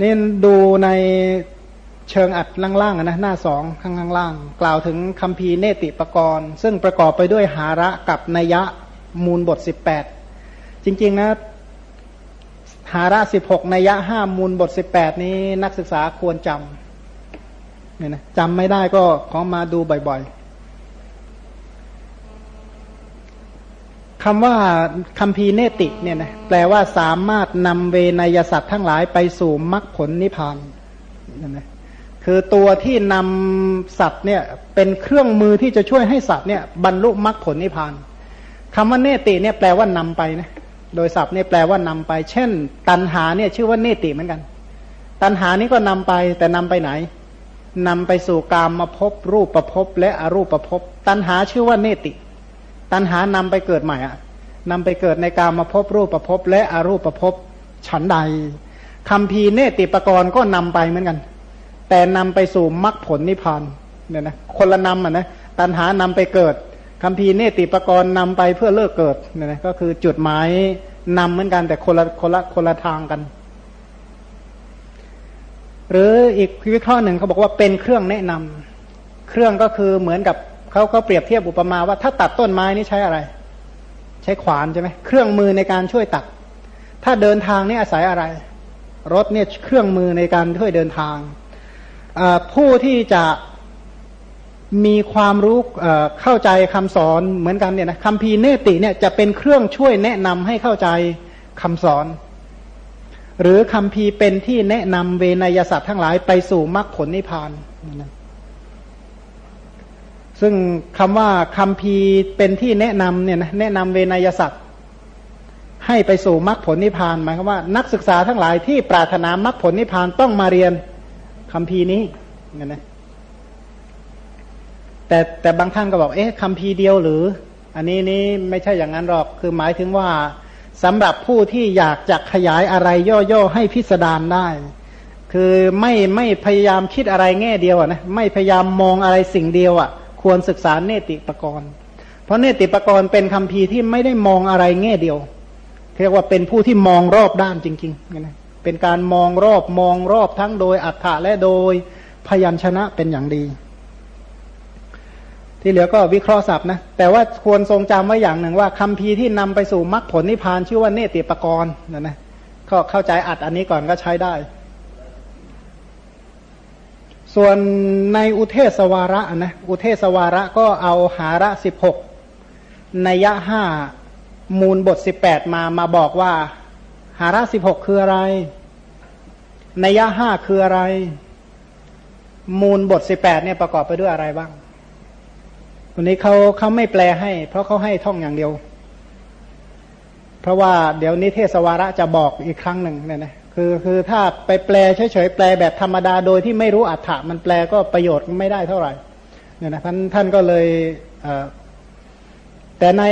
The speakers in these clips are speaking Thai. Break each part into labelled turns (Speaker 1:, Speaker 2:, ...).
Speaker 1: นี่ดูในเชิงอัดล่างๆนะหน้าสองข้างล่าง กล่าวถึงคำพีเนติปกรณ์ ซึ่งประกอบไปด้วยหาระกับนัยะมูลบทสิบแปดจริงๆนะหาระสิบหกนัยะห้ามูลบทสิบแปดนี้นักศึกษาควรจำเนี่ยนะจำไม่ได้ก็ขอมาดูบ่อยๆ คำว่าคำพีเนติเนี่ยนะแปลว่าสามารถนำเวนยสัตว์ทั้งหลายไปสู่มรรคผลนิพพานนี่นะคือตัวที่นำสัตว์เนี่ยเป็นเครื่องมือที่จะช่วยให้สัตว์เนี่ยบรรลุมรรคผลนิพพานคำว่าเนติเนี่ยแปลว่านำไปนะโดยศัพท์เนี่ยแปลว่านำไป เช่น ตันหาเนี่ยชื่อว่าเนติเหมือนกัน ตันหานี้ก็นำไปแต่นำไปไหนนำไปสู่กามมาพบรูปประพบและอรูปประพบตันหาชื่อว่าเนติ ตันหานำไปเกิดใหม่อะนำไปเกิดในกามมาพบรูปประพบและอรูปประพบฉันใดคำพีเนติปกรณ์ก็นำไปเหมือนกัน แต่นำไปสู่มรรคผลนิพพานเนี่ยนะคนละนำอะนะตัณหานำไปเกิดคำพีเนติปกรณ์นำไปเพื่อเลิกเกิดเนี่ยนะก็คือจุดหมายนำเหมือนกันแต่คนละคนละคนละทางกัน หรืออีกวิเคราะห์หนึ่งเขาบอกว่าเป็นเครื่องแนะนำเครื่องก็คือเหมือนกับ เขาเขาเปรียบเทียบอุปมาว่าถ้าตัดต้นไม้นี่ใช้อะไร ใช้ขวานใช่ไหมเครื่องมือในการช่วยตัด ถ้าเดินทางนี่อาศัยอะไร รถเนี่ยเครื่องมือในการช่วยเดินทางผู้ที่จะมีความรู้เข้าใจคำสอนเหมือนกันเนี่ยนะคำพีเนติเนี่ยจะเป็นเครื่องช่วยแนะนำให้เข้าใจคำสอน หรือคำพีเป็นที่แนะนำเวนยสัตว์ทั้งหลายไปสู่มรรคผลนิพพาน ซึ่งคำว่าคำพีเป็นที่แนะนำเนี่ยนะแนะนำเวนยสัตว์ให้ไปสู่มรรคผลนิพพานหมายความว่า นักศึกษาทั้งหลายที่ปรารถนามรรคผลนิพพานต้องมาเรียนคำพีนี้เงี้ยนะแต่แต่บางท่านก็บอกเอ๊ะคำพีเดียวหรือ อันนี้นี้ไม่ใช่อย่างนั้นหรอกคือหมายถึงว่าสำหรับผู้ที่อยากจะขยายอะไรย่อๆให้พิสดารได้ คือไม่ไม่พยายามคิดอะไรแง่เดียวนะไม่พยายามมองอะไรสิ่งเดียวอะ ควรศึกษาเนติปกรณ์ เพราะเนติปกรณ์เป็นคำพีที่ไม่ได้มองอะไรแง่เดียว เรียกว่าเป็นผู้ที่มองรอบด้านจริงๆนะเป็นการมองรอบมองรอบทั้งโดยอัฏฐะและโดยพยัญชนะเป็นอย่างดี ที่เหลือก็วิเคราะห์ศัพท์นะ แต่ว่าควรทรงจำไว้อย่างหนึ่งว่าคำพีที่นำไปสู่มรรคผลนิพพานชื่อว่าเนติปกรณ์นะนะก็เข้าใจอัดอันนี้ก่อนก็ใช้ได้ ส่วนในอุเทศวาระนะอุเทศวาระก็เอาหาระสิบหกนัยยะห้ามูลบทสิบแปดมามาบอกว่า หาระสิบหกคืออะไรนัยยะห้าคืออะไร มูลบทสิบแปดเนี่ยประกอบไปด้วยอะไรบ้างวันนี้เขาเขาไม่แปลให้ เพราะเขาให้ท่องอย่างเดียว เพราะว่าเดี๋ยวนี้เทศวาระจะบอกอีกครั้งหนึ่งเนี่ยนะ คือคือถ้าไปแปลเฉยๆแปลแบบธรรมดาโดยที่ไม่รู้อัฏฐะมันแปลก็ประโยชน์ไม่ได้เท่าไหร่เนี่ยนะท่านท่านก็เลยแต่ใน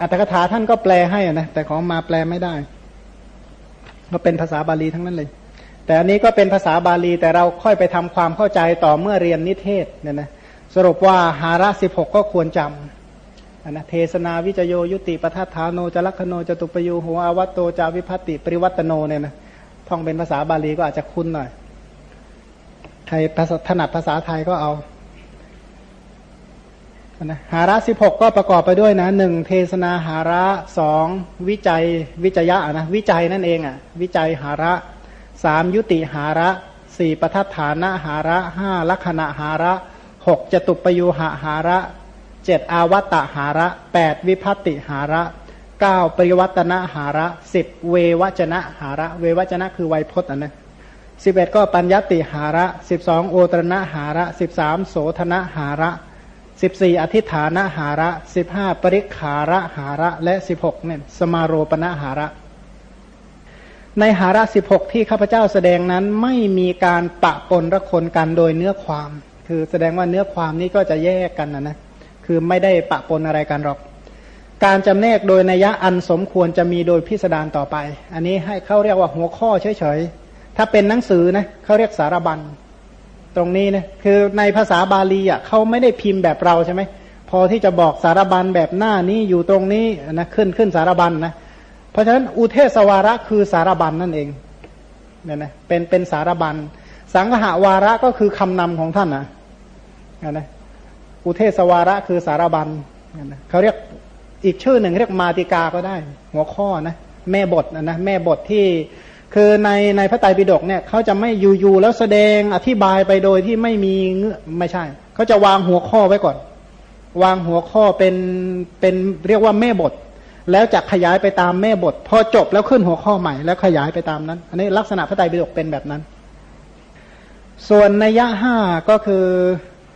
Speaker 1: อัตถกถาท่านก็แปลให้นะแต่ของมาแปลไม่ได้ ก็เป็นภาษาบาลีทั้งนั้นเลย แต่อันนี้ก็เป็นภาษาบาลีแต่เราค่อยไปทำความเข้าใจต่อเมื่อเรียนนิเทศเนี่ยนะสรุปว่าหาระสิบหกก็ควรจำ นะเทศนาวิจโยยุติปทัฏฐานโนจลักขโนจตุปยูหัวอวัตโตจาวิพัติปริวัตโนเนี่ยนะท่องเป็นภาษาบาลีก็อาจจะคุ้นหน่อยใครถนัดภาษาไทยก็เอานะหาระสิบหกก็ประกอบไปด้วยนะหนึ่งเทศนาหาระสองวิจัยวิจยะนะวิจัยนั่นเองอะวิจัยหาระสามยุติหาระสี่ปทัฏฐานะหาระห้าลักษณะหาระหกจตุปยูหะหาระ เจ็ดอาวัตตหาระแปดวิพัติหาระเก้าปริวัตนหาระสิบเววจนะหาระ เววจนะคือไวยพจน์นะสิบเอ็ดก็ปัญญติหาระสิบสองโอตรณหาระสิบสามโสธนะหาระสิบสี่อธิฐานหาระสิบห้าปริขาระหาระและสิบหกเนี่ยสมาโรปณหาระ ในหาระสิบหกที่ข้าพเจ้าแสดงนั้นไม่มีการปะปนระคนกันโดยเนื้อความ คือแสดงว่าเนื้อความนี้ก็จะแยกกันนะนะ คือไม่ได้ปะปนอะไรกันหรอก การจำแนกโดยนัยะอันสมควรจะมีโดยพิสดารต่อไป อันนี้ให้เขาเรียกว่าหัวข้อเฉยๆ ถ้าเป็นหนังสือนะเขาเรียกสารบัญ ตรงนี้นะคือในภาษาบาลีอะเขาไม่ได้พิมพ์แบบเราใช่ไหมพอที่จะบอกสารบัญแบบหน้านี้อยู่ตรงนี้นะขึ้นขึ้นสารบัญนนะเพราะฉะนั้นอุเทศวาระคือสารบัญนนั่นเองเนี่ยนะเป็นเป็นสารบัญ สังหาวาระก็คือคำนำของท่านนะนะ อุเทศวาระคือสารบัญเขาเรียกอีกชื่อหนึ่งเรียกมาติกาก็ได้ หัวข้อนะแม่บทนะนะแม่บทที่คือในในพระไตรปิฎกเนี่ยเขาจะไม่อยู่ๆแล้วแสดงอธิบายไปโดยที่ไม่มีเงื่อไม่ใช่เขาจะวางหัวข้อไว้ก่อน วางหัวข้อเป็นเป็นเรียกว่าแม่บท แล้วจะขยายไปตามแม่บท พอจบแล้วขึ้นหัวข้อใหม่ แล้วขยายไปตามนั้น อันนี้ลักษณะพระไตรปิฎกเป็นแบบนั้น ส่วนนัยยะห้าก็คือ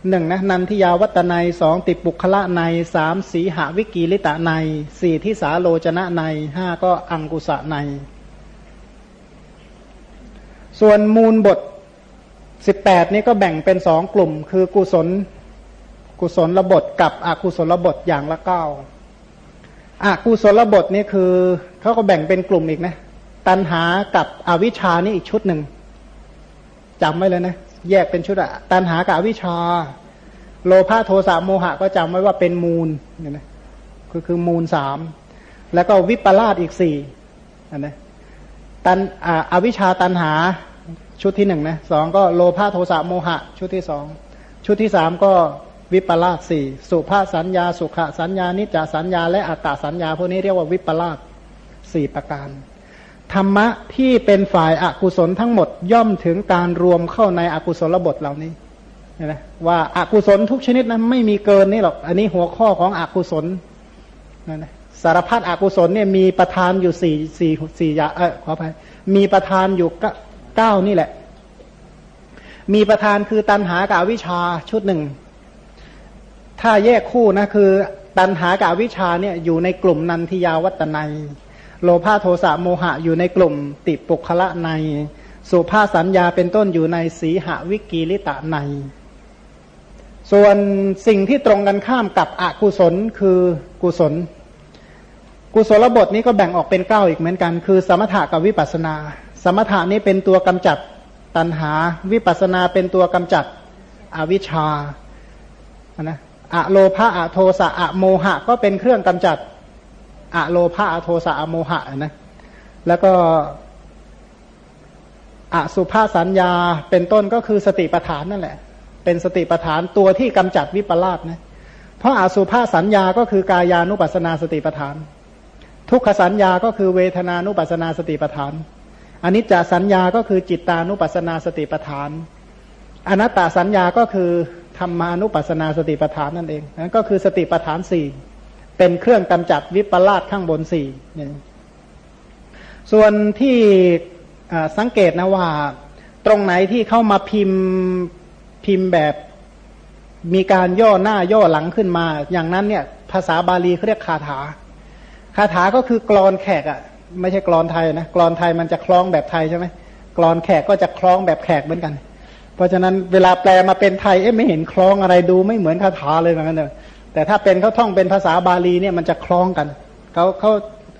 Speaker 1: หนึ่งนะนันทิยาวัตนัยสองติปุคละในสามสีหาวิกีลิตะในสี่ทิสาโลจนะในห้าก็อังกุสะใน ส่วนมูลบทสิบแปดนี้ก็แบ่งเป็นสองกลุ่ม คือกุศลกุศลระบทกับอกุศลบทอย่างละเก้าอากุศลระบทนี่คือเขาก็แบ่งเป็นกลุ่มอีกนะ ตันหากับอวิชานี่อีกชุดหนึ่งจำไว้เลยนะ แยกเป็นชุดอะตันหากับวิชา โลภะโทสะโมหะก็จำไว้ว่าเป็นมูลเนี่ยนะคือคือมูลสามแล้วก็วิปลาสอีกสี่นะตันอวิชาตันหาชุดที่หนึ่งนะสองก็โลภะโทสะโมหะ ชุดที่สองชุดที่สามก็วิปลาสสี่สุภาสัญญา สุขสัญญา นิจจสัญญา และอัตตาสัญญา พวกนี้เรียกว่าวิปลาสสี่ประการ ธรรมะที่เป็นฝ่ายอากุศลทั้งหมดย่อมถึงการรวมเข้าในอกุศลบทเหล่านี้นะว่าอากุศลทุกชนิดนะไม่มีเกินนี่หรอก อันนี้หัวข้อของอกุศลนะนะสารพัดอกุศลเนี่ยมีประธานอยู่สี่สี่สี่อย่างเออขออภัยมีประธานอยู่เก้านี่แหละ มีประธานคือตันหากับวิชาชุดหนึ่ง ถ้าแยกคู่นะคือ ตันหากับวิชาเนี่ยอยู่ในกลุ่มนันทิยาวัตนัย โลภาโทสะโมหะอยู่ในกลุ่มติปุคละใน สุภาสัญญาเป็นต้นอยู่ในสีหวิกีลิตะใน ส่วนสิ่งที่ตรงกันข้ามกับอกุศลคือกุศล กุศลบทนี้ก็แบ่งออกเป็นเก้าอีกเหมือนกัน คือ สมถะกับวิปัสนา สมถะนี้เป็นตัวกำจัดตัณหา วิปัสนาเป็นตัวกำจัดอวิชชานะอะโลภะอะโทสะอะโมหะ ก็เป็นเครื่องกำจัด อะโลภะอะโทสะอะโมหะนะแล้วก็อะสุภาสัญญาเป็นต้นก็คือสติปัฏฐานนั่นแหละ เป็นสติปัฏฐานตัวที่กำจัดวิปลาสนะเพราะอาสุภาสัญญาก็คือกายานุปัสนาสติปัฏฐาน ทุกขสัญญาก็คือเวทนานุปัสนาสติปัฏฐานอนิจจสัญญาก็คือจิตตานุปัสนาสติปัฏฐาน อนัตตสัญญาก็คือธรรมานุปัสนาสติปัฏฐานนั่นเองนั่นก็คือสติปัฏฐานสี่ เป็นเครื่องกำจัดวิปลาสข้างบนสี่ส่วนที่สังเกตนะว่า ตรงไหนที่เข้ามาพิมพ์พิมพ์แบบมีการย่อหน้าย่อหลังขึ้นมา อย่างนั้นเนี่ย ภาษาบาลีเขาเรียกคาถา คาถาก็คือกรอนแขกอะ ไม่ใช่กรอนไทยนะกรอนไทยมันจะคล้องแบบไทยใช่ไหมกรอนแขกก็จะคล้องแบบแขกเหมือนกัน เพราะฉะนั้นเวลาแปลมาเป็นไทยเอ๊ะไม่เห็นคล้องอะไรดูไม่เหมือนคาถาเลยเหมือนกันเลย แต่ถ้าเป็นเขาท่องเป็นภาษาบาลีเนี่ยมันจะคล้องกันเขาเขา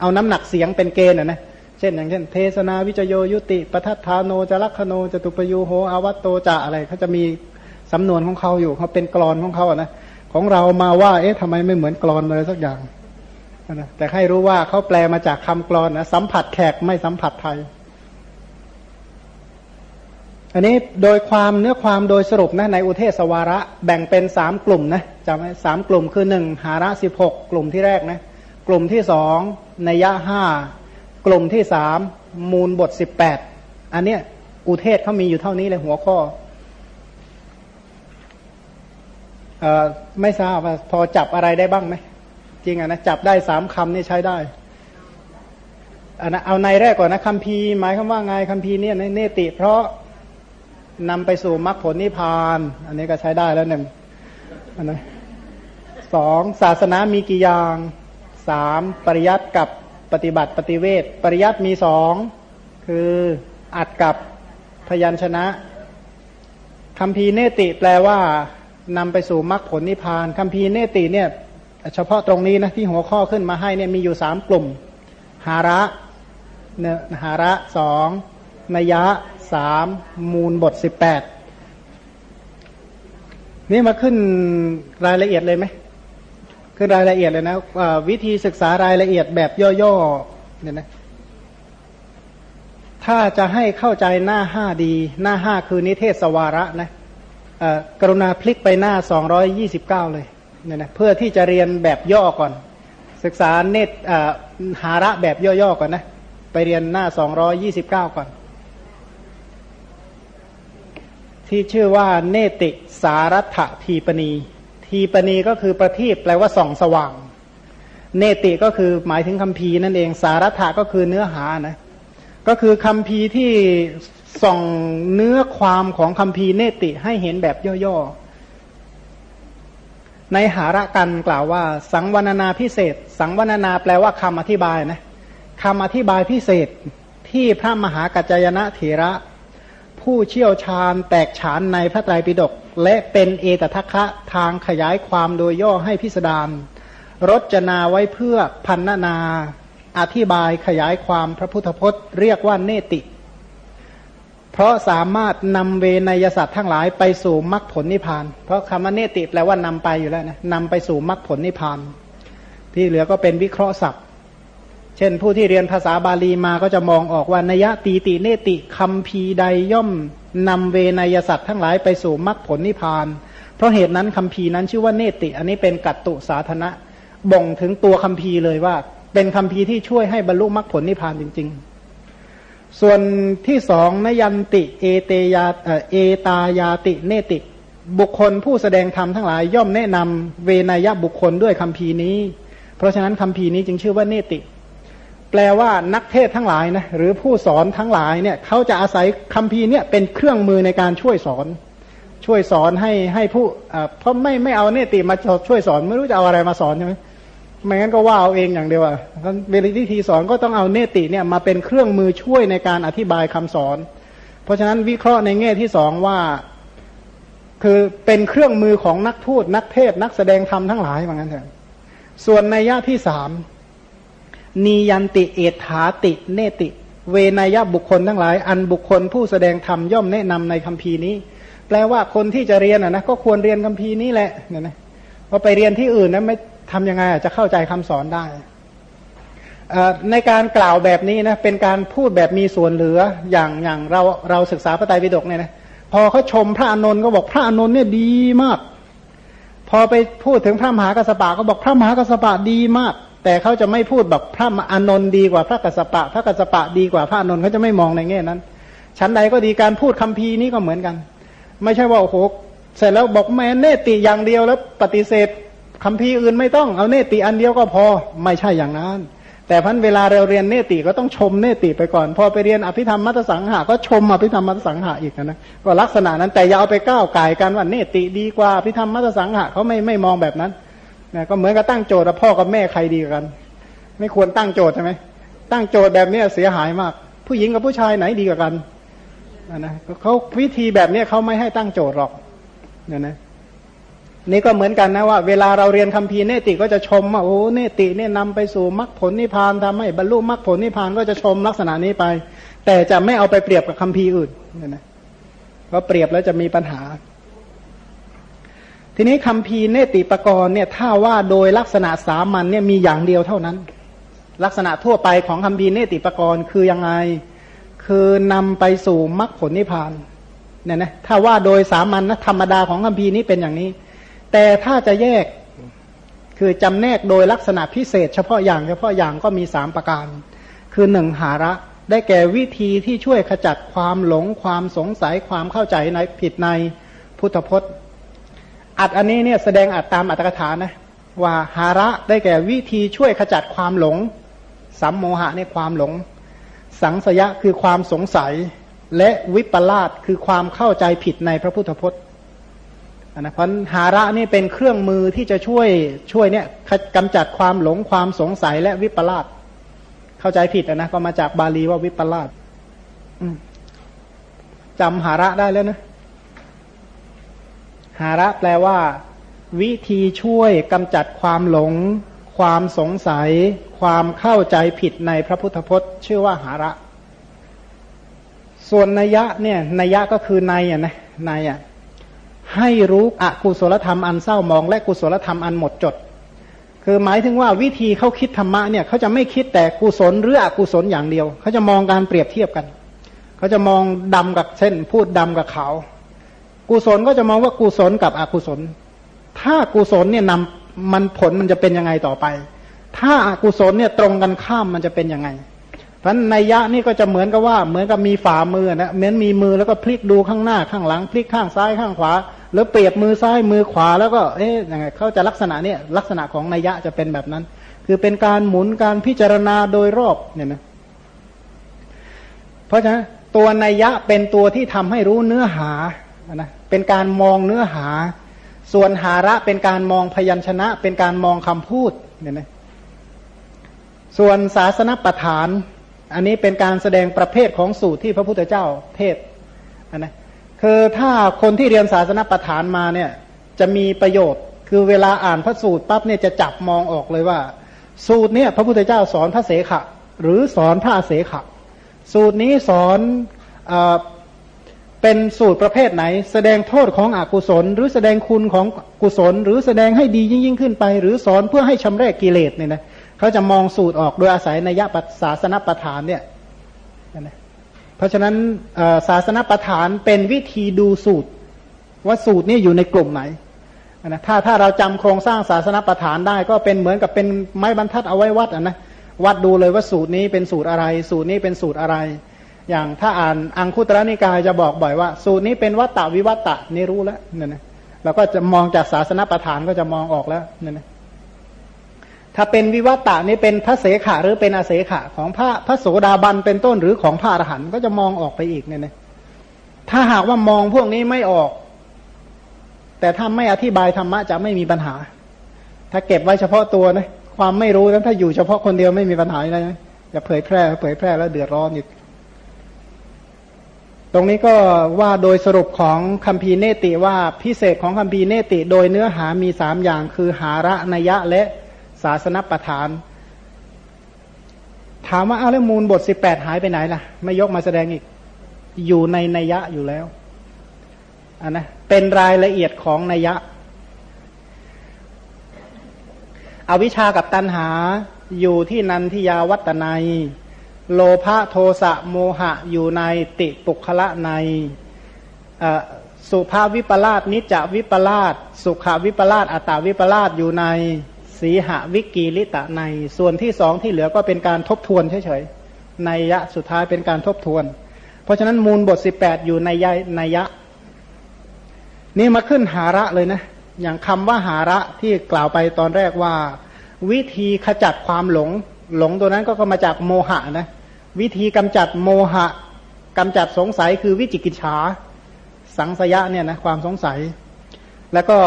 Speaker 1: เอาน้ำหนักเสียงเป็นเกณฑ์นะเช่นอย่างเช่น เทศนาวิจโยยุติปทัฏฐานโนจรักขโนจตุปยูโหอาวัตโตจะอะไรเขาจะมีสำนวนของเขาอยู่เขาเป็นกรอนของเขาอะนะของเรามาว่าเอ๊ะทำไมไม่เหมือนกรอนเลยสักอย่างนะแต่ให้รู้ว่าเขาแปลมาจากคำกรอนนะสัมผัสแขกไม่สัมผัสไทย อันนี้โดยความเนื้อความโดยสรุปนะในอุเทศวาระแบ่งเป็นสามกลุ่มนะจำไว้สามกลุ่มคือหนึ่งหาระสิบหกกลุ่มที่แรกนะกลุ่มที่สองนัยะห้ากลุ่มที่สามมูลบทสิบแปดอันเนี้ยอุเทศเขามีอยู่เท่านี้เลยหัวข้ออไม่ทราบพอจับอะไรได้บ้างไหมจริงอะนะจับได้สามคำนี่ใช้ได้อันนะเอาในแรกก่อนนะคำพีหมายคำว่าไงคำพีเนี่ยเนติ เพราะ นำไปสู่มรรคผลนิพพาน อันนี้ก็ใช้ได้แล้วหนึ่งอันนะสองศาสนามีกี่อย่างสามปริยัติกับปฏิบัติปฏิเวทปริยัติมีสองคืออัดกับพยัญชนะคำพีเนติแปลว่านำไปสู่มรรคผลนิพพานคำพีเนติเนี่ยเฉพาะตรงนี้นะที่หัวข้อขึ้นมาให้เนี่ยมีอยู่สามกลุ่ม หาระเนหาระสองนยะ สามมูลบทสิบแปดนี่มาขึ้นรายละเอียดเลยไหมขึ้นรายละเอียดเลยนะวิธีศึกษารายละเอียดแบบย่อๆเนี่ยนะถ้าจะให้เข้าใจหน้าห้าดี หน้าห้าคือนิเทศสวาระนะกรุณาพลิกไปหน้าสองร้อยยี่สิบเก้าเลยเนี่ยนะเพื่อที่จะเรียนแบบย่อก่อน ศึกษาเนตหาระแบบย่อๆก่อนนะ ไปเรียนหน้าสองร้อยี่สิบเก้าก่อน ที่ชื่อว่าเนติสารัตทีปณี ทีปณีก็คือประทีปแปลว่าส่องสว่าง เนติก็คือหมายถึงคำพีนั่นเอง สารัตก็คือเนื้อหานะ ก็คือคำพีที่ส่องเนื้อความของคำพีเนติให้เห็นแบบย่อๆ ในหาระกันกล่าวว่า สังวรนาพิเศษ สังวรนาแปลว่าคำอธิบายนะคำอธิบายพิเศษที่พระมหากัจจยนะเถระ ผู้เชี่ยวชาญแตกฉานในพระไตรปิฎกและเป็นเอตทัคคะทางขยายความโดยย่อให้พิสดารรจนาไว้เพื่อพันนา อธิบายขยายความพระพุทธพจน์ เรียกว่าเนติ เพราะสามารถนำเวนยสัตว์ทั้งหลายไปสู่มรรคผลนิพพาน เพราะคำว่าเนติแปลว่านำไปอยู่แล้วนะนำไปสู่มรรคผลนิพพาน ที่เหลือก็เป็นวิเคราะห์ศัพท์ ช่นผู้ที่เรียนภาษาบาลีมาก็จะมองออกว่านยตีติเนติคำพีใดย่อมนำเวนยสัตว์ทั้งหลายไปสู่มรรคผลนิพพาน เพราะเหตุนั้นคำพีนั้นชื่อว่าเนติ อันนี้เป็นกัตตุสาธนะบ่งถึงตัวคำพีเลยว่า เป็นคำพีที่ช่วยให้บรรลุมรรคผลนิพพานจริง ๆ ส่วนที่สองนยันติเอเตยาเอตายาติเนติ บุคคลผู้แสดงธรรมทั้งหลายย่อมแนะนำเวนยบุคคลด้วยคำพีนี้ เพราะฉะนั้นคำพีนี้จึงชื่อว่าเนติ แปลว่านักเทศทั้งหลายนะหรือผู้สอนทั้งหลายเนี่ยเขาจะอาศัยคำพีเนี่ยเป็นเครื่องมือในการช่วยสอน ช่วยสอนให้ให้ผู้เพราะไม่ไม่เอาเนติมาช่วยสอนไม่รู้จะเอาอะไรมาสอนใช่ไหมไม่งั้นก็ว่าเอาเองอย่างเดียวอะเวลาวิธีสอนก็ต้องเอาเนติเนี่ยมาเป็นเครื่องมือช่วยในการอธิบายคำสอน เพราะฉะนั้นวิเคราะห์ในแง่ที่สองว่า คือเป็นเครื่องมือของนักทูตนักเทศนักแสดงธรรมทั้งหลายเหมือนกันเถอะส่วนในย่าที่สาม นียันติเอถาติเนติ เวนยบุคคลทั้งหลาย อันบุคคลผู้แสดงธรรมย่อมแนะนำในคัมภีร์นี้ แปลว่าคนที่จะเรียนอะนะก็ควรเรียนคัมภีร์นี้แหละเนี่ยนะพอไปเรียนที่อื่นนะไม่ทำยังไงจะเข้าใจคำสอนได้ในการกล่าวแบบนี้นะเป็นการพูดแบบมีส่วนเหลืออย่างอย่างเราเราศึกษาพระไตรปิฎกเนี่ยนะพอเขาชมพระอานนท์ก็บอกพระอานนท์เนี่ยดีมาก พอไปพูดถึงพระมหากัสปะก็บอกพระมหากัสปะดีมาก แต่เขาจะไม่พูดแบบพระอานนท์ดีกว่าพระกัสปะ พระกัสปะดีกว่าพระอานนท์เขาจะไม่มองในแง่นั้นชั้นใดก็ดีการพูดคำพีนี้ก็เหมือนกัน ไม่ใช่ว่าโอ้โหเสร็จแล้วบอกแม่เนติอย่างเดียวแล้วปฏิเสธคำพีอื่นไม่ต้องเอาเนติอันเดียวก็พอไม่ใช่อย่างนั้น แต่พันเวลาเราเรียนเนติก็ต้องชมเนติไปก่อน พอไปเรียนอภิธรรมมัตสังหะก็ชมอภิธรรมมัตสังหะอีกนะก็ลักษณะนั้นแต่อย่าเอาไปก้าวไก่กันว่าเนติดีกว่าอภิธรรมมัตสังหะเขาไม่ไม่มองแบบนั้น นะก็เหมือนกับตั้งโจทย์ว่าพ่อกับแม่ใครดีกัน ไม่ควรตั้งโจทย์ใช่ไหมตั้งโจทย์แบบนี้เสียหายมาก ผู้หญิงกับผู้ชายไหนดีกว่ากันนะเขาวิธีแบบนี้เขาไม่ให้ตั้งโจทย์หรอกนี่ยนะนี่ก็เหมือนกันนะว่า เวลาเราเรียนคัมภีร์เนติก็จะชมว่าโอ้เนติเนี่ยนำไปสู่มรรคผลนิพพานทำให้บรรลุมรรคผลนิพพานก็จะชมลักษณะนี้ไป แต่จะไม่เอาไปเปรียบกับคัมภีร์อื่นนะเพราะเปรียบแล้วจะมีปัญหา ทีนี้คำพีเนติปกรณ์เนี่ยถ้าว่าโดยลักษณะสามัญเนี่ยมีอย่างเดียวเท่านั้น ลักษณะทั่วไปของคำพีเนติปกรณ์คือยังไง คือนำไปสู่มรรคผลนิพพานเนี่ยนะถ้าว่าโดยสามัญนะธรรมดาของคำพีนี้เป็นอย่างนี้ แต่ถ้าจะแยกคือจำแนกโดยลักษณะพิเศษ เฉพาะอย่างเฉพาะอย่างก็มีสามประการ คือหนึ่งหาระได้แก่วิธีที่ช่วยขจัดความหลงความสงสัยความเข้าใจในผิดในพุทธพจน์ อัดอันนี้เนี่ยแสดงอัดตามอัตถกถานะว่าหาระได้แก่วิธีช่วยขจัดความหลงสัมโมหะในความหลง สังสยะคือความสงสัย และวิปลาสคือความเข้าใจผิดในพระพุทธพจน์นะเพราะหาระนี่เป็นเครื่องมือที่จะช่วยช่วยเนี่ยกำจัดความหลงความสงสัยและวิปลาสเข้าใจผิดนะก็มาจากบาลีว่าวิปลาสจำหาระได้แล้วนะ หาระแปลว่า วิธีช่วยกำจัดความหลง ความสงสัย ความเข้าใจผิดในพระพุทธพจน์ ชื่อว่าหาระ ส่วนนัยยะเนี่ยนัยยะก็คือในอะนะในอะให้รู้อกุศลธรรมอันเศร้ามอง และกุศลธรรมอันหมดจด คือหมายถึงว่าวิธีเขาคิดธรรมะเนี่ยเขาจะไม่คิดแต่กุศลหรืออกุศลอย่างเดียว เขาจะมองการเปรียบเทียบกัน เขาจะมองดำกับเส้น พูดดำกับขาว กุศลก็จะมองว่ากุศลกับอกุศล ถ้ากุศลเนี่ยนำมันผลมันจะเป็นยังไงต่อไป ถ้าอากุศลเนี่ยตรงกันข้ามมันจะเป็นยังไง เพราะนัยยะนี่ก็จะเหมือนกับว่าเหมือนกับมีฝ่ามือนะเหมือนมีมือแล้วก็พลิกดูข้างหน้าข้างหลัง พลิกข้างซ้ายข้างขวาหรือเปรียบมือซ้ายมือขวาแล้วก็เอ๊ะยังไงเขาจะลักษณะเนี่ยลักษณะของนัยยะจะเป็นแบบนั้น คือเป็นการหมุนการพิจารณาโดยรอบเนี่ยนะเพราะฉะนั้นตัวนัยยะเป็นตัวที่ทำให้รู้เนื้อหานะ เป็นการมองเนื้อหา ส่วนหาระเป็นการมองพยัญชนะ เป็นการมองคำพูดเนี่ยนะส่วนศาสนประธาน อันนี้เป็นการแสดงประเภทของสูตรที่พระพุทธเจ้าเทศนนะคือถ้าคนที่เรียนศาสนประธานมาเนี่ยจะมีประโยชน์ คือเวลาอ่านพระสูตรปั๊บเนี่ยจะจับมองออกเลยว่า สูตรเนี่ยพระพุทธเจ้าสอนพระเสขะ หรือสอนพระเสขะ สูตรนี้สอนอ เป็นสูตรประเภทไหน แสดงโทษของอกุศล หรือแสดงคุณของกุศล หรือแสดงให้ดียิ่งยิ่งขึ้นไป หรือสอนเพื่อให้ชำระกิเลสเนี่ยนะเขาจะมองสูตรออกโดยอาศัยนัยปัศาสนประธานเนี่ยนะเพราะฉะนั้นศาสนประธานเป็นวิธีดูสูตร ว่าสูตรนี้อยู่ในกลุ่มไหนนะถ้าถ้าเราจำโครงสร้างศาสนประธานได้ ก็เป็นเหมือนกับเป็นไม้บรรทัดเอาไว้วัดนะวัดดูเลยว่าสูตรนี้เป็นสูตรอะไร สูตรนี้เป็นสูตรอะไร อย่างถ้าอ่านอังคุตระนิกายจะบอกบ่อยว่า สูตรนี้เป็นวัตตะวิวัตตะนี่รู้แล้วเนี่ยนะเราก็จะมองจากศาสนประธานก็จะมองออกแล้วเนี่ยนะถ้าเป็นวิวัตตะนี่เป็นพระเสขะหรือเป็นอาเสขะของพระพระโสดาบันเป็นต้นหรือของพระอรหันต์ก็จะมองออกไปอีกเนี่ยนะถ้าหากว่ามองพวกนี้ไม่ออก แต่ถ้าไม่อธิบายธรรมะจะไม่มีปัญหา ถ้าเก็บไว้เฉพาะตัวนะความไม่รู้นั้นถ้าอยู่เฉพาะคนเดียวไม่มีปัญหาอะไรนะอย่าเผยแพร่เผยแพร่แล้วเดือดร้อนอีก ตรงนี้ก็ว่าโดยสรุปของคัมภีร์เนติว่าพิเศษของคัมภีร์เนติ โดยเนื้อหามีสามอย่างคือหาระนยะและศาสนประธาน ถามว่าเอาแล้วมูลบทสิบแปดหายไปไหนล่ะ ไม่ยกมาแสดงอีก อยู่ในนยะอยู่แล้วอันนะเป็นรายละเอียดของนยะ อวิชากับตันหาอยู่ที่นันทิยาวัตนัย โลภะโทสะโมหะอยู่ในติปุคละในสุภาวิปลาสนิจวิปลาสสุขาวิปลาสอัตตาวิปลาสอยู่ในสีหวิกีลิตะใน ส่วนที่สองที่เหลือก็เป็นการทบทวนเฉยๆในยะสุดท้ายเป็นการทบทวน เพราะฉะนั้นมูลบทสิบแปดอยู่ในยะในยะ นี่มาขึ้นหาระเลยนะ อย่างคำว่าหาระที่กล่าวไปตอนแรกว่า วิธีขจัดความหลง หลงตัวนั้นก็มาจากโมหะนะ วิธีกำจัดโมหะกำจัดสงสัยคือวิจิกิจฉา สังสยะเนี่ยนะความสงสัย แล้วก็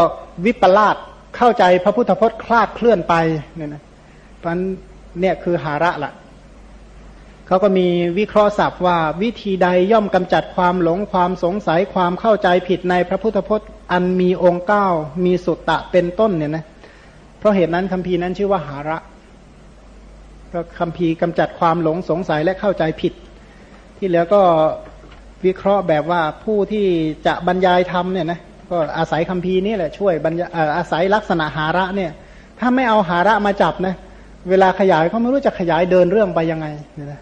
Speaker 1: วิปลาสเข้าใจพระพุทธพจน์คลาดเคลื่อนไปเนี่ยนะเพราะเนี่ยคือหาระละเขาก็มีวิเคราะห์ศัพท์ว่าวิธีใดย่อมกำจัดความหลงความสงสัยความเข้าใจผิดในพระพุทธพจน์ อันมีองค์เก้ามีสุตตะเป็นต้นเนี่ยนะเพราะเหตุนั้นคำพีนั้นชื่อว่าหาระ ก็คำพีกำจัดความหลงสงสัยและเข้าใจผิด ที่เหลือก็วิเคราะห์แบบว่าผู้ที่จะบรรยายธรรมเนี่ยนะก็อาศัยคำพีนี่แหละช่วยบรรยาอาศัยลักษณะหาระเนี่ย ถ้าไม่เอาหาระมาจับนะเวลาขยายเขาไม่รู้จะขยายเดินเรื่องไปยังไงเนี่ยนะ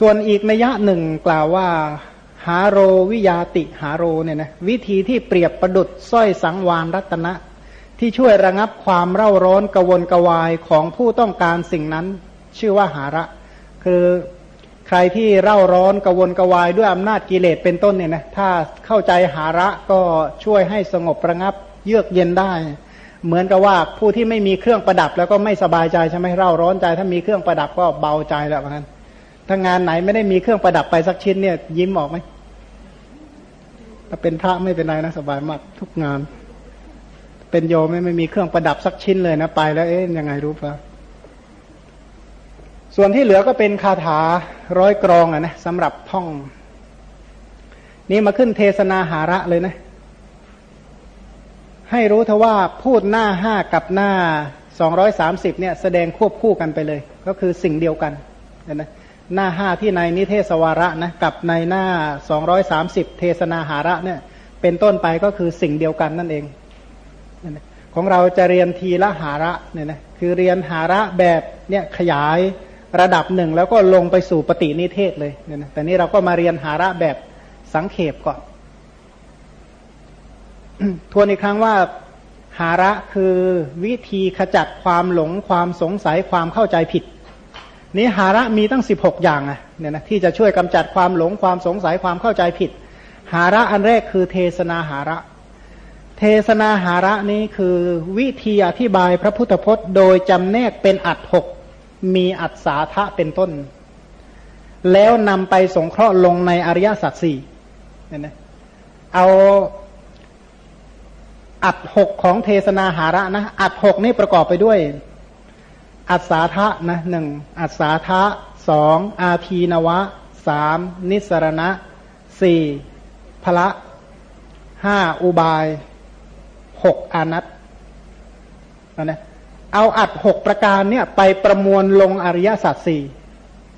Speaker 1: ส่วนอีกนัยยะหนึ่งกล่าวว่า หาโรวิยาติหาโรเนี่ยนะวิธีที่เปรียบประดุดสร้อยสังวานรัตนะ ที่ช่วยระงับความเร่าร้อนกวนกวายของผู้ต้องการสิ่งนั้น ชื่อว่าหาระ คือใครที่เร่าร้อนกวนกวายด้วยอำนาจกิเลสเป็นต้นเนี่ยนะถ้าเข้าใจหาระก็ช่วยให้สงบระงับเยือกเย็นได้ เหมือนกับว่าผู้ที่ไม่มีเครื่องประดับแล้วก็ไม่สบายใจใช่ไหมเร่าร้อนใจ ถ้ามีเครื่องประดับก็เบาใจแล้วมันถ้างานไหนไม่ได้มีเครื่องประดับไปสักชิ้นเนี่ยยิ้มออกไหมถ้าเป็นพระไม่เป็นไรนะสบายมากทุกงาน เป็นโยไม่ไม่มีเครื่องประดับสักชิ้นเลยนะไปแล้วเอ๊ะยังไงรู้ปะส่วนที่เหลือก็เป็นคาถาร้อยกรองอะนะสำหรับท่อง นี่มาขึ้นเทศนาหาระเลยนะ ให้รู้เถอะว่าพูดหน้าห้ากับหน้าสองร้อยสามสิบเนี่ยแสดงควบคู่กันไปเลย ก็คือสิ่งเดียวกันนะหน้าห้าที่ในนิเทศวาระนะกับในหน้าสองร้อยสามสิบเทศนาหาระเนี่ย เป็นต้นไปก็คือสิ่งเดียวกันนั่นเอง ของเราจะเรียนทีละหาระเนี่ยนะคือเรียนหาระแบบเนี่ยขยายระดับหนึ่งแล้วก็ลงไปสู่ปฏินิเทศเลยเนี่ยนะแต่นี้เราก็มาเรียนหาระแบบสังเขปก่อน ทวนอีกครั้งว่าหาระคือวิธีขจัดความหลงความสงสัยความเข้าใจผิด นี้หาระมีตั้งสิบหกอย่างอะเนี่ยนะที่จะช่วยกำจัดความหลงความสงสัยความเข้าใจผิด หาระอันแรกคือเทศนาหาระ เทศนาหาระนี้คือวิธีอธิบายพระพุทธพจน์ โดยจำแนกเป็นอัดหกมีอัศสาทะเป็นต้น แล้วนำไปสงเคราะห์ลงในอริยสัจสี่เนี่ยนะเอาอัดหกของเทศนาหาระนะอัดหกนี่ประกอบไปด้วย อัศาทะนะหนึ่งอัศาทะสองอาทีนวะสามนิสรณะสี่พละห้าอุบาย หกอนัตนะเอาอัดหกประการเนี่ยไปประมวลลงอริยสัจสี่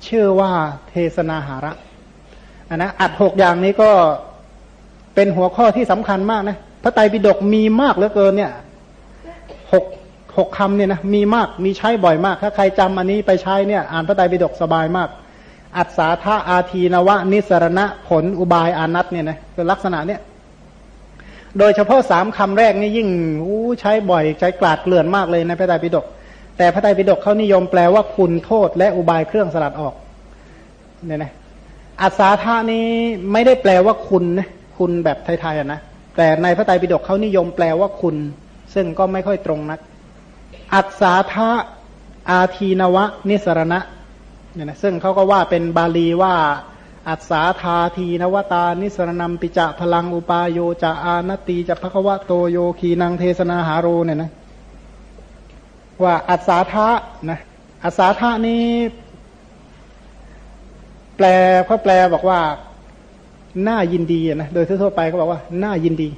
Speaker 1: ชื่อว่าเทศนาหาระอันนะอัดหกอย่างนี้ก็เป็นหัวข้อที่สำคัญมากนะพระไตรปิฎกมีมากเหลือเกินเนี่ยหกหกคำเนี่ยนะมีมากมีใช้บ่อยมาก ถ้าใครจำอันนี้ไปใช้เนี่ยอ่านพระไตรปิฎกสบายมาก อัศาธาอาทีนวะ นิสรณะผลอุบายอานัตเนี่ยนะเป็นลักษณะเนี่ย โดยเฉพาะสามคำแรกนี่ยิ่งใช้บ่อยใช้กลาดเกลื่อนมากเลยในพระไตรปิฎกแต่พระไตรปิฎกเขานิยมแปลว่าคุณโทษและอุบายเครื่องสลัดออกเนี่ยนะอัศาธานี้ไม่ได้แปลว่าคุณนะคุณแบบไทยๆนะแต่ในพระไตรปิฎกเขานิยมแปลว่าคุณ ซึ่งก็ไม่ค่อยตรงนัก อัศาธาอาทีนวะ นิสรณะเนี่ยนะซึ่งเขาก็ว่าเป็นบาลีว่า อัศาธาทีนวตา นิสรนัมปิจะพลังอุปาโยจะอานตีจะภควะโตโยคีนังเทศนาหาโรเนี่ยนะว่าอัศาธานะอัศาธานี้แปลเขาแปลบอกว่าน่ายินดีนะโดยทั่วไปเขาบอกว่าน่ายินดี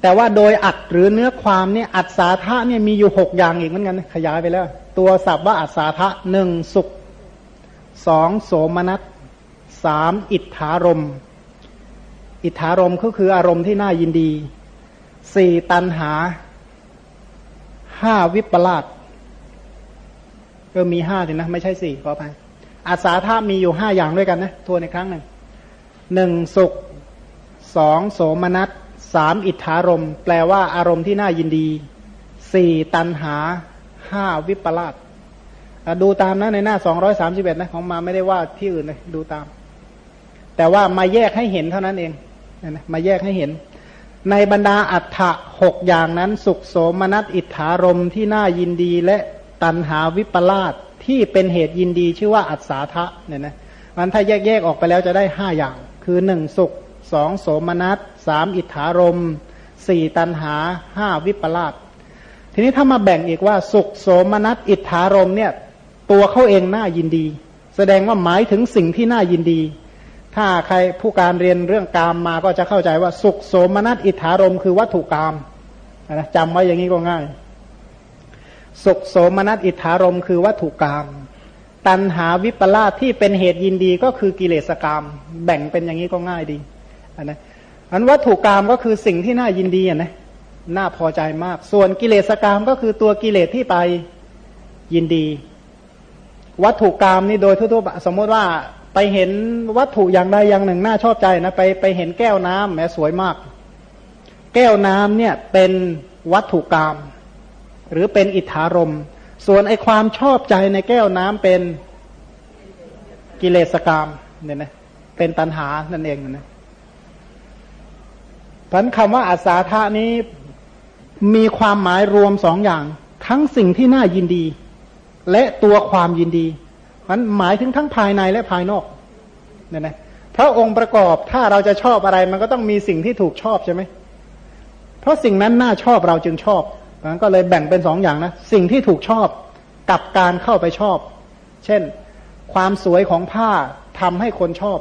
Speaker 1: แต่ว่าโดยอัดหรือเนื้อความเนี่ยอัดสาทะเนี่ยมีอยู่หกอย่างอีกเหมือนกันขยายไปแล้ว ตัวศัพท์ว่าอัดสาทะหนึ่งสุข สองโสมนัสสามอิทธารม อิทธารมก็คืออารมณ์ที่น่ายินดีสี่ตันหาห้าวิปลาสก็มีห้าสินะ ไม่ใช่สี่ขอไปอาสาธามีอยู่ห้าอย่างด้วยกันนะทัวในครั้งหนึ่งหนึ่งสุขสองโสมนัสสามอิทธารม แปลว่าอารมณ์ที่น่ายินดีสี่ตันหาห้าวิปลาส ดูตามนะในหน้าสองร้อยสามสิบเอ็ดนะของมาไม่ได้ว่าที่อื่นเลยดูตาม แต่ว่ามาแยกให้เห็นเท่านั้นเองนะมาแยกให้เห็น ในบรรดาอัฏฐะหกอย่างนั้น สุขโสมนัสอิทธารมที่น่ายินดีและตันหาวิปลาสที่เป็นเหตุยินดีชื่อว่าอัศาทะเนี่ยนะมันถ้าแยกแยกออกไปแล้วจะได้ห้าอย่าง คือหนึ่งสุขสองโสมนัสสามอิทธารมสี่ตันหาห้าวิปลาสทีนี้ถ้ามาแบ่งอีกว่าสุขโสมนัสอิทธารมเนี่ย ตัวเขาเองน่ายินดี แสดงว่าหมายถึงสิ่งที่น่ายินดี ถ้าใครผู้การเรียนเรื่องกามมาก็จะเข้าใจว่าสุขโสมนัสอิทธารมคือวัตถุกรรมนะจำไว้อย่างนี้ก็ง่าย สุขโสมนัสอิทธารมคือวัตถุกรรมตันหาวิปลาสที่เป็นเหตุยินดีก็คือกิเลสกรรมแบ่งเป็นอย่างนี้ก็ง่ายดีนะอันวัตถุกรรมก็คือสิ่งที่น่ายินดีนะน่าพอใจมาก ส่วนกิเลสกรรมก็คือตัวกิเลสที่ไปยินดี วัตถุกรรมนี่โดยทั่วๆสมมติว่าไปเห็นวัตถุอย่างใดอย่างหนึ่งน่าชอบใจนะไปไปเห็นแก้วน้ำแหมสวยมาก แก้วน้ำเนี่ยเป็นวัตถุกรรมหรือเป็นอิทธารม ส่วนไอความชอบใจในแก้วน้ำเป็นกิเลสกรรมเนี่ยนะเป็นตัณหานั่นเองนะพันคำว่าอาสาทะนี้มีความหมายรวมสองอย่าง ทั้งสิ่งที่น่ายินดี และตัวความยินดี มันหมายถึงทั้งภายในและภายนอกเนี่ยนะเพราะองค์ประกอบถ้าเราจะชอบอะไรมันก็ต้องมีสิ่งที่ถูกชอบใช่ไหมเพราะสิ่งนั้นน่าชอบเราจึงชอบนั้นก็เลยแบ่งเป็นสองอย่างนะ สิ่งที่ถูกชอบกับการเข้าไปชอบ เช่น ความสวยของผ้าทำให้คนชอบ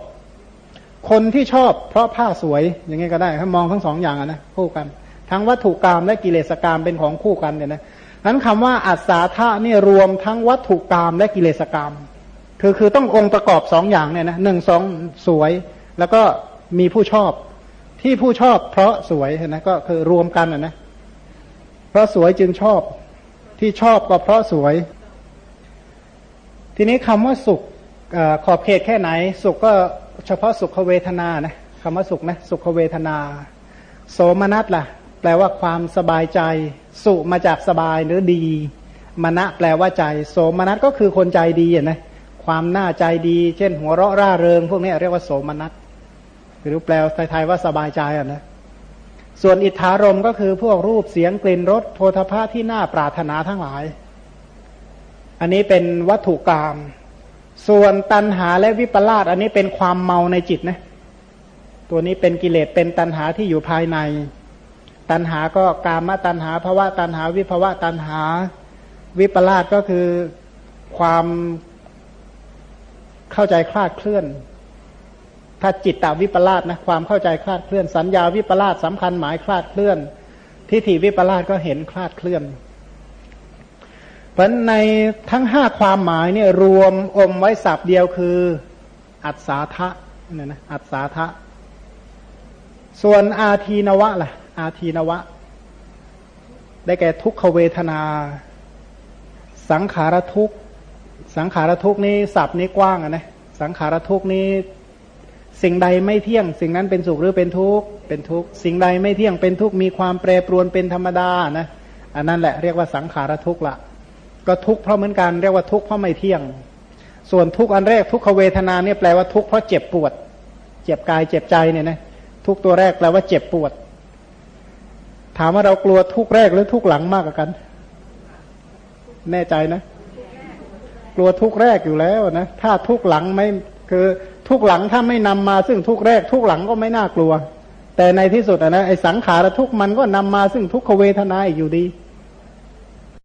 Speaker 1: คนที่ชอบเพราะผ้าสวยอย่างนี้ก็ได้ถ้ามองทั้งสองอย่างนะคู่กัน ทั้งวัตถุกรรมและกิเลสกรรมเป็นของคู่กันเนี่ยนะ นั้นคำว่าอัศาธานี่รวมทั้งวัตถุกรรมและกิเลสกรรม คือคือต้ององค์ประกอบสองอย่างเนี่ยนะหนึ่งสองสวย แล้วก็มีผู้ชอบที่ผู้ชอบเพราะสวยนะก็คือรวมกันนะ เพราะสวยจึงชอบ ที่ชอบก็เพราะสวย ทีนี้คำว่าสุขอขอบเขตแค่ไหน สุขก็เฉพาะสุขเวทนานะคำว่าสุขนะสุขเวทนา โสมนัสล่ะ แปลว่าความสบายใจ สุมาจากสบายหรือดีมณะแปลว่าใจ โสมนัสก็คือคนใจดีนะความน่าใจดี เช่น หัวเราะร่าเริง พวกนี้เรียกว่าโสมนัสหรือแปลไทยๆว่าสบายใจอะนะส่วนอิทธารมก็คือพวกรูปเสียงกลิ่นรสโพธภาที่น่าปรารถนาทั้งหลาย อันนี้เป็นวัตถุกรรมส่วนตัณหาและวิปลาสอันนี้เป็นความเมาในจิตนะตัวนี้เป็นกิเลสเป็นตัณหาที่อยู่ภายใน ตัณหาก็กามตัณหาภาวะตัณหา วิภาวะตัณหา วิปลาสก็คือความเข้าใจคลาดเคลื่อน ถ้าจิตตวิปลาสนะความเข้าใจคลาดเคลื่อน สัญญาวิปลาสสำคัญหมายคลาดเคลื่อน ทิฏฐิวิปลาสก็เห็นคลาดเคลื่อนเพราะในทั้งห้าความหมายเนี่ยรวมอมไว้สับเดียวคือ อัศาทะเนี่ยนะอัศาทะส่วนอาทีนวะล่ะ อาทีนวะ ได้แก่ทุกขเวทนา สังขารทุกสังขารทุกนี้สับนี้กว้างอะนะสังขารทุกนี้สิ่งใดไม่เที่ยง สิ่งนั้นเป็นสุขหรือเป็นทุกข์เป็นทุกข์สิ่งใดไม่เที่ยงเป็นทุกข์มีความแปรปรวนเป็นธรรมดานะอันนั้นแหละเรียกว่าสังขารทุกข์ละก็ทุกข์เพราะเหมือนกันเรียกว่าทุกข์เพราะไม่เที่ยง ส่วนทุกข์อันแรกทุกขเวทนาเนี่ยแปลว่าทุกข์เพราะเจ็บปวด เจ็บกายเจ็บใจเนี่ยนะทุกตัวแรกแปลว่าเจ็บปวด ถามว่าเรากลัวทุกแรกหรือทุกหลังมากกว่ากัน แน่ใจนะ กลัวทุกแรกอยู่แล้วนะถ้าทุกหลังไม่คือทุกหลังถ้าไม่นำมาซึ่งทุกแรก ทุกหลังก็ไม่น่ากลัว แต่ในที่สุดนะไอ้สังขารทุกมันก็นำมาซึ่งทุกขเวทนาอีกอยู่ดี